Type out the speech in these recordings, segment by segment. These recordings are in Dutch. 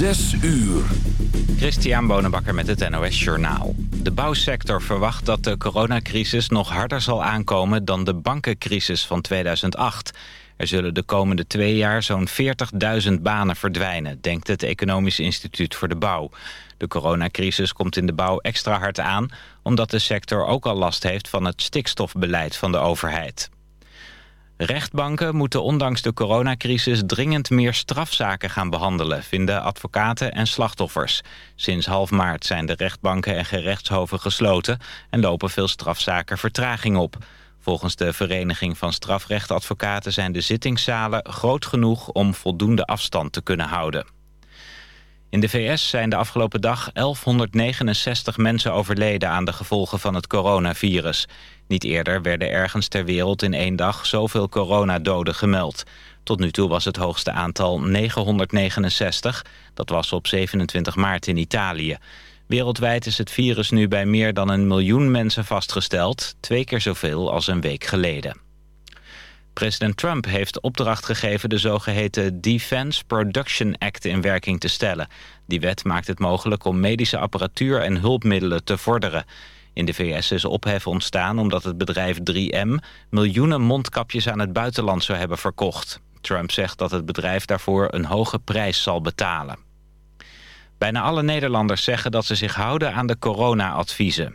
Zes uur. Christian Bonenbakker met het NOS Journaal. De bouwsector verwacht dat de coronacrisis nog harder zal aankomen... dan de bankencrisis van 2008. Er zullen de komende twee jaar zo'n 40.000 banen verdwijnen... denkt het Economisch Instituut voor de Bouw. De coronacrisis komt in de bouw extra hard aan... omdat de sector ook al last heeft van het stikstofbeleid van de overheid. Rechtbanken moeten ondanks de coronacrisis dringend meer strafzaken gaan behandelen, vinden advocaten en slachtoffers. Sinds half maart zijn de rechtbanken en gerechtshoven gesloten en lopen veel strafzaken vertraging op. Volgens de Vereniging van Strafrechtadvocaten zijn de zittingszalen groot genoeg om voldoende afstand te kunnen houden. In de VS zijn de afgelopen dag 1169 mensen overleden aan de gevolgen van het coronavirus. Niet eerder werden ergens ter wereld in één dag zoveel coronadoden gemeld. Tot nu toe was het hoogste aantal 969. Dat was op 27 maart in Italië. Wereldwijd is het virus nu bij meer dan een miljoen mensen vastgesteld. Twee keer zoveel als een week geleden. President Trump heeft opdracht gegeven de zogeheten Defense Production Act in werking te stellen. Die wet maakt het mogelijk om medische apparatuur en hulpmiddelen te vorderen. In de VS is ophef ontstaan omdat het bedrijf 3M miljoenen mondkapjes aan het buitenland zou hebben verkocht. Trump zegt dat het bedrijf daarvoor een hoge prijs zal betalen. Bijna alle Nederlanders zeggen dat ze zich houden aan de corona-adviezen. 99%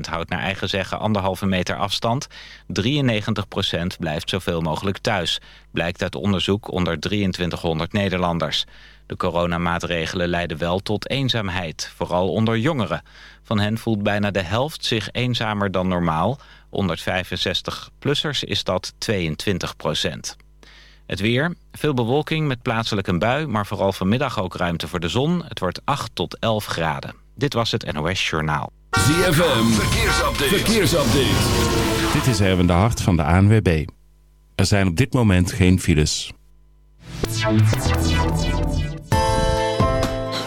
houdt naar eigen zeggen anderhalve meter afstand. 93% blijft zoveel mogelijk thuis. Blijkt uit onderzoek onder 2300 Nederlanders. De coronamaatregelen leiden wel tot eenzaamheid, vooral onder jongeren. Van hen voelt bijna de helft zich eenzamer dan normaal. Onder 65-plussers is dat 22 procent. Het weer, veel bewolking met plaatselijk een bui... maar vooral vanmiddag ook ruimte voor de zon. Het wordt 8 tot 11 graden. Dit was het NOS Journaal. ZFM, verkeersupdate. verkeersupdate. Dit is Erwin de Hart van de ANWB. Er zijn op dit moment geen files.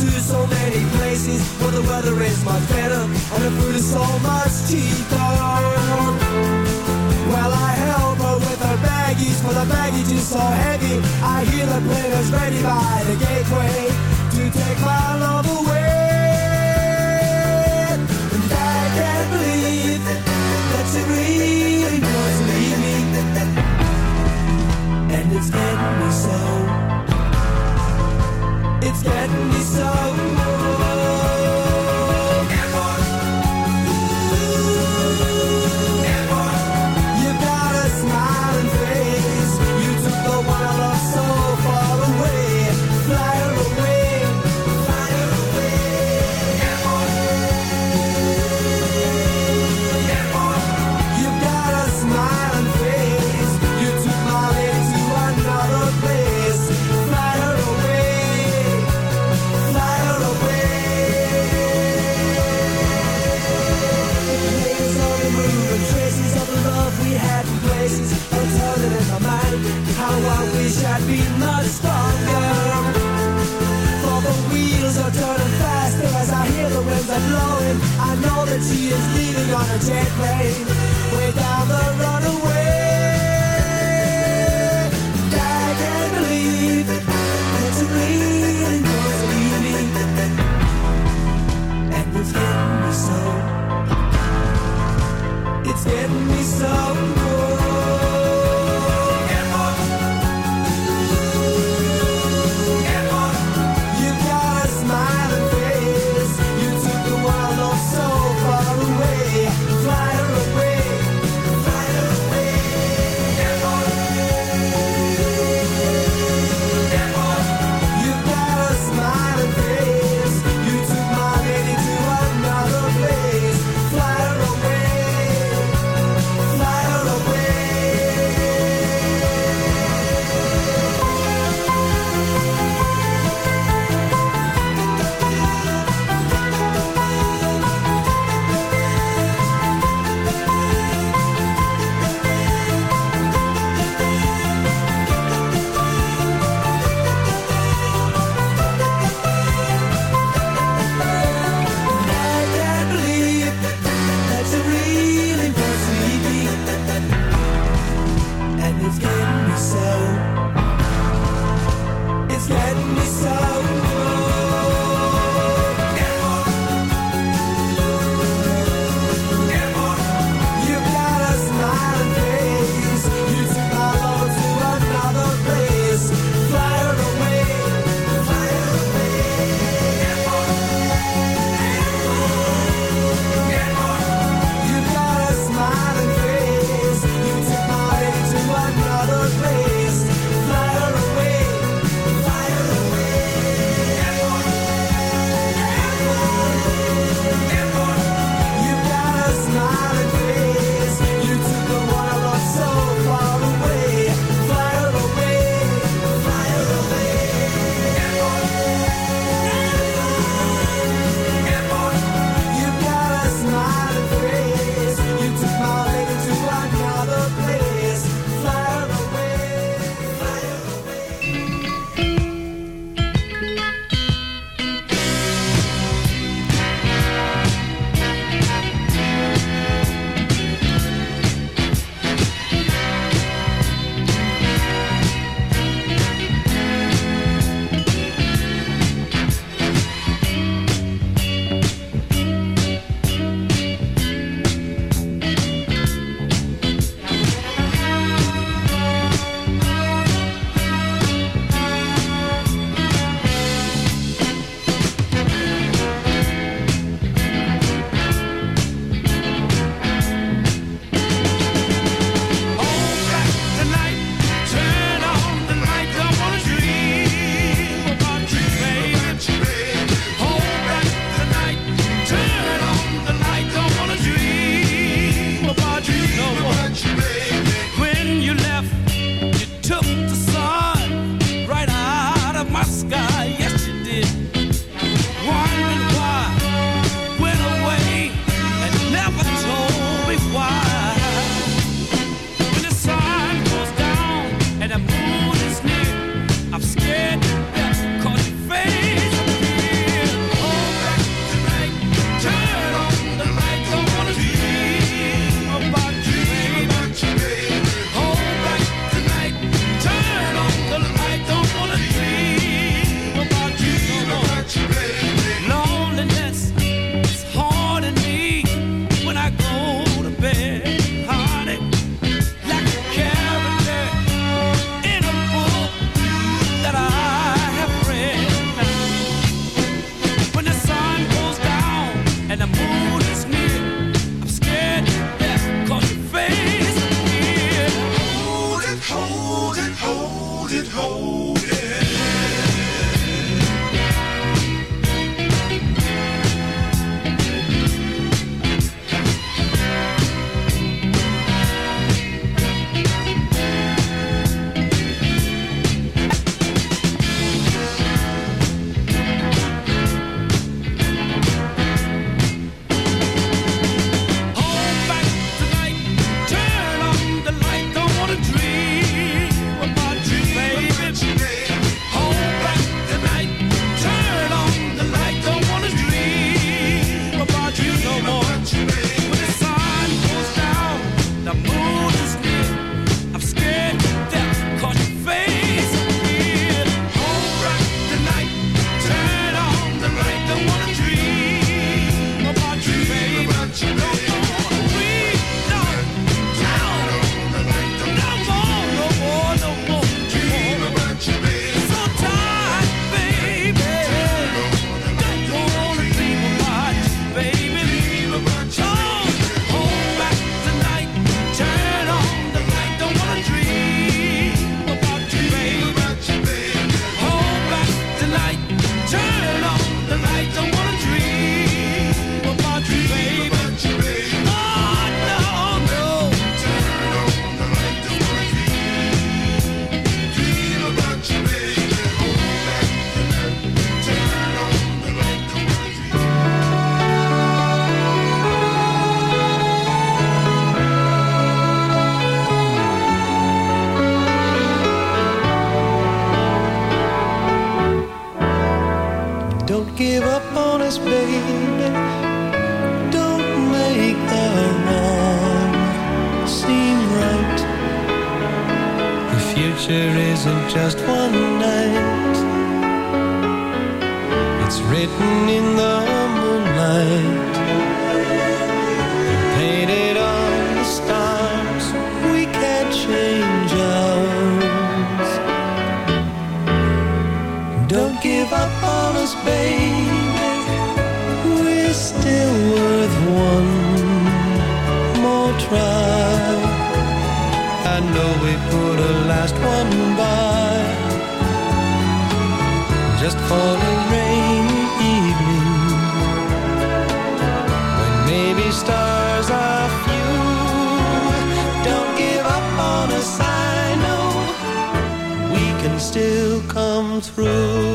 to so many places where the weather is much better and the food is so much cheaper. Well, I help her with her baggies, for the baggage is so heavy. I hear the players ready by the gateway to take my love away. And I can't believe that she really angels. Don't give up on us, baby. We're still worth one more try. I know we put a last one by just for. through.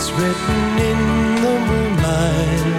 It's written in the moonlight.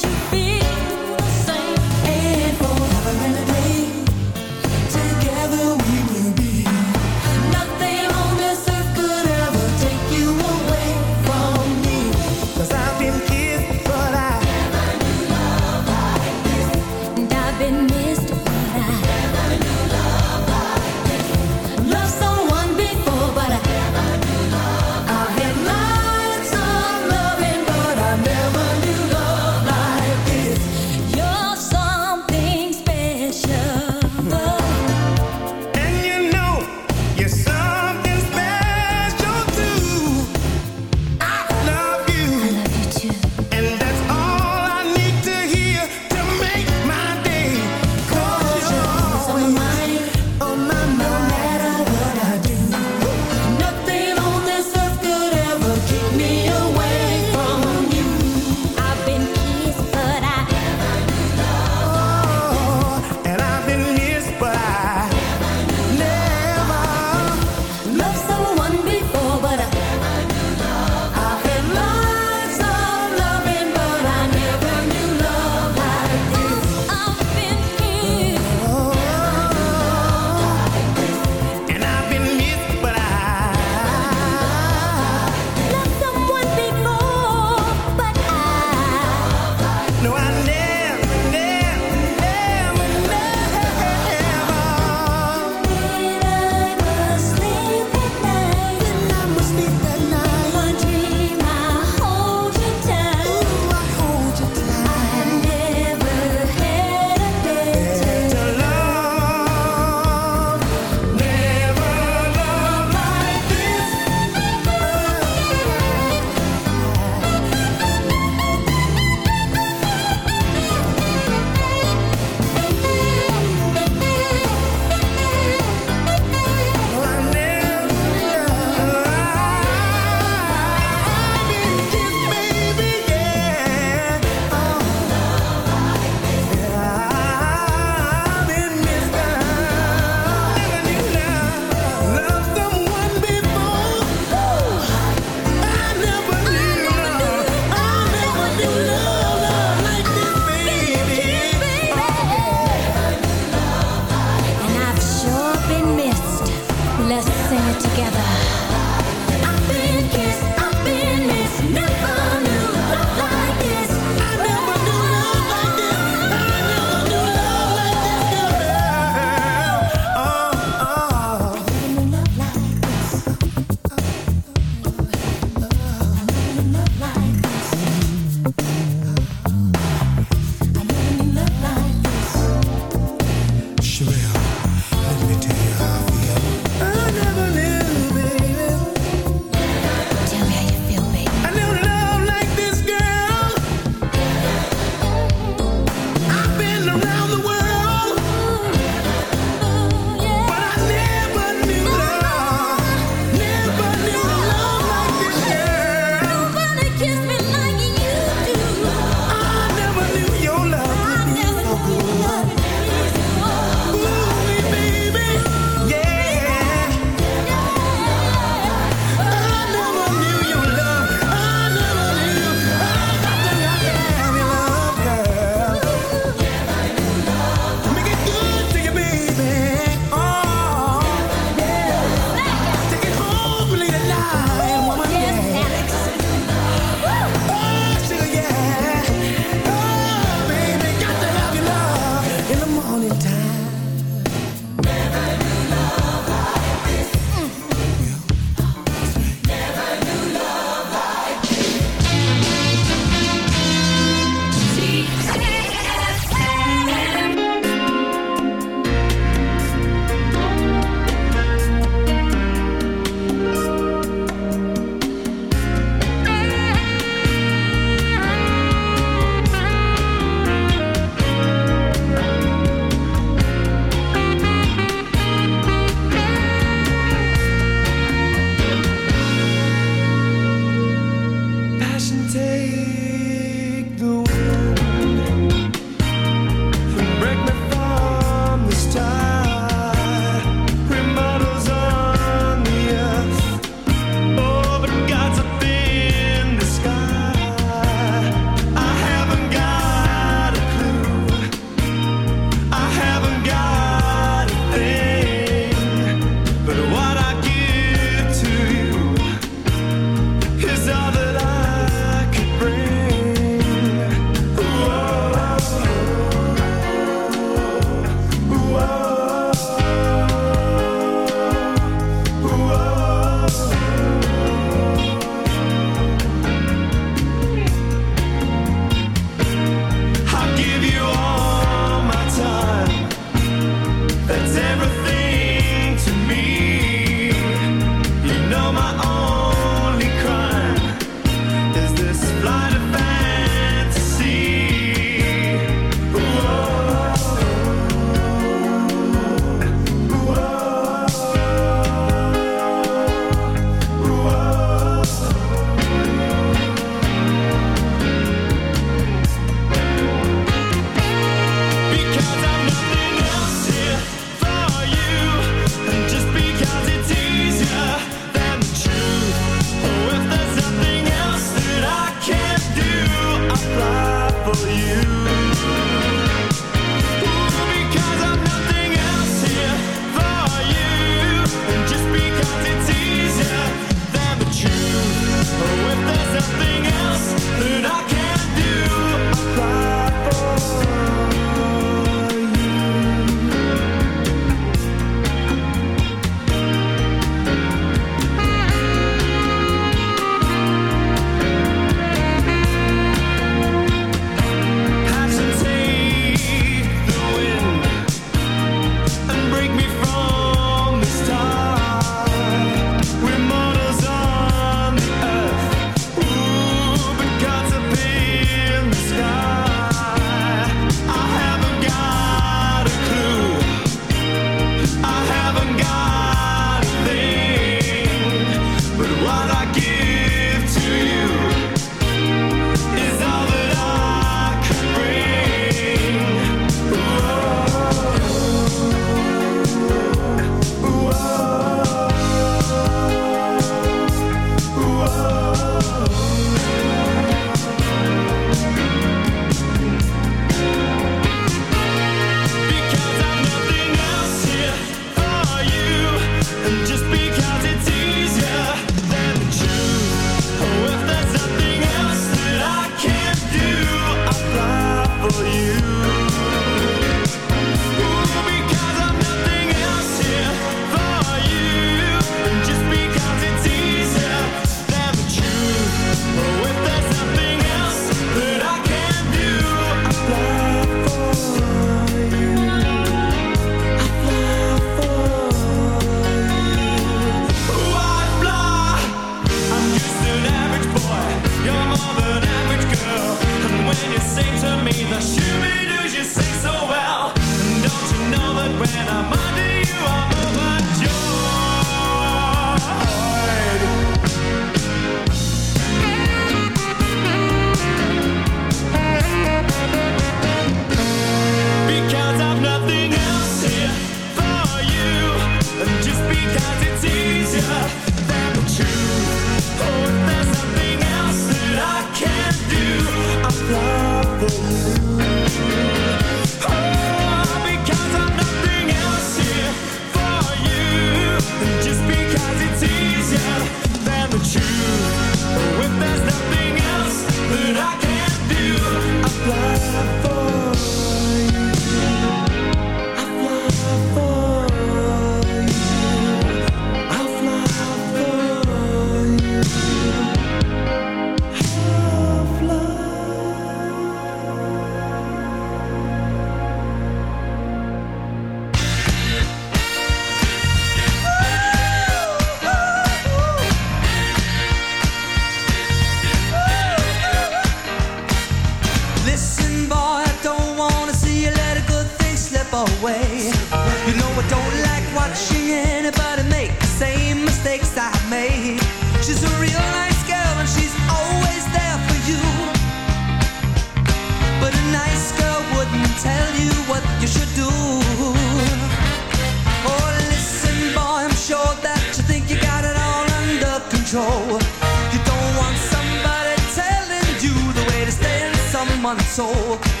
one soul.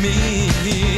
me.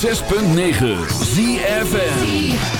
106.9 ZFN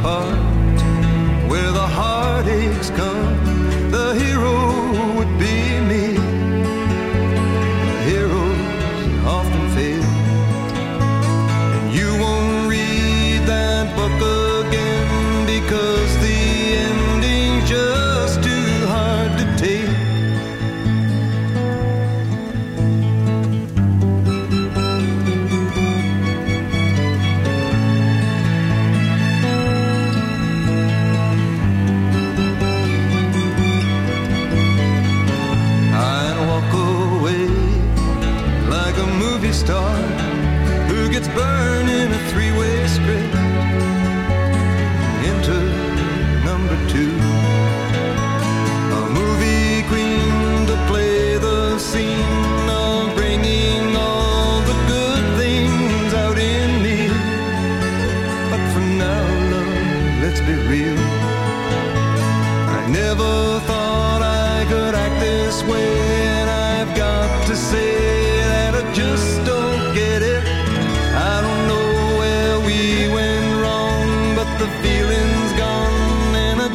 apart.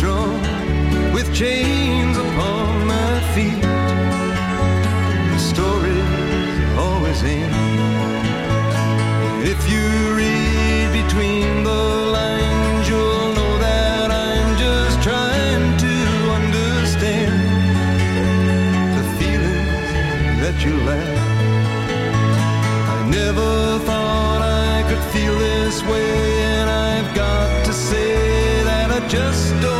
strong with chains upon my feet. The stories always end. If you read between the lines, you'll know that I'm just trying to understand the feelings that you lack. I never thought I could feel this way, and I've got to say that I just don't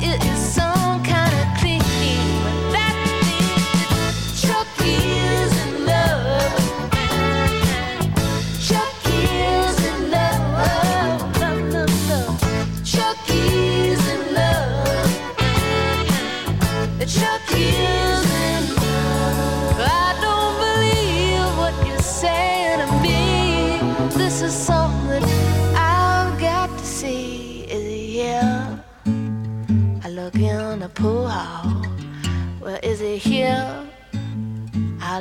it is so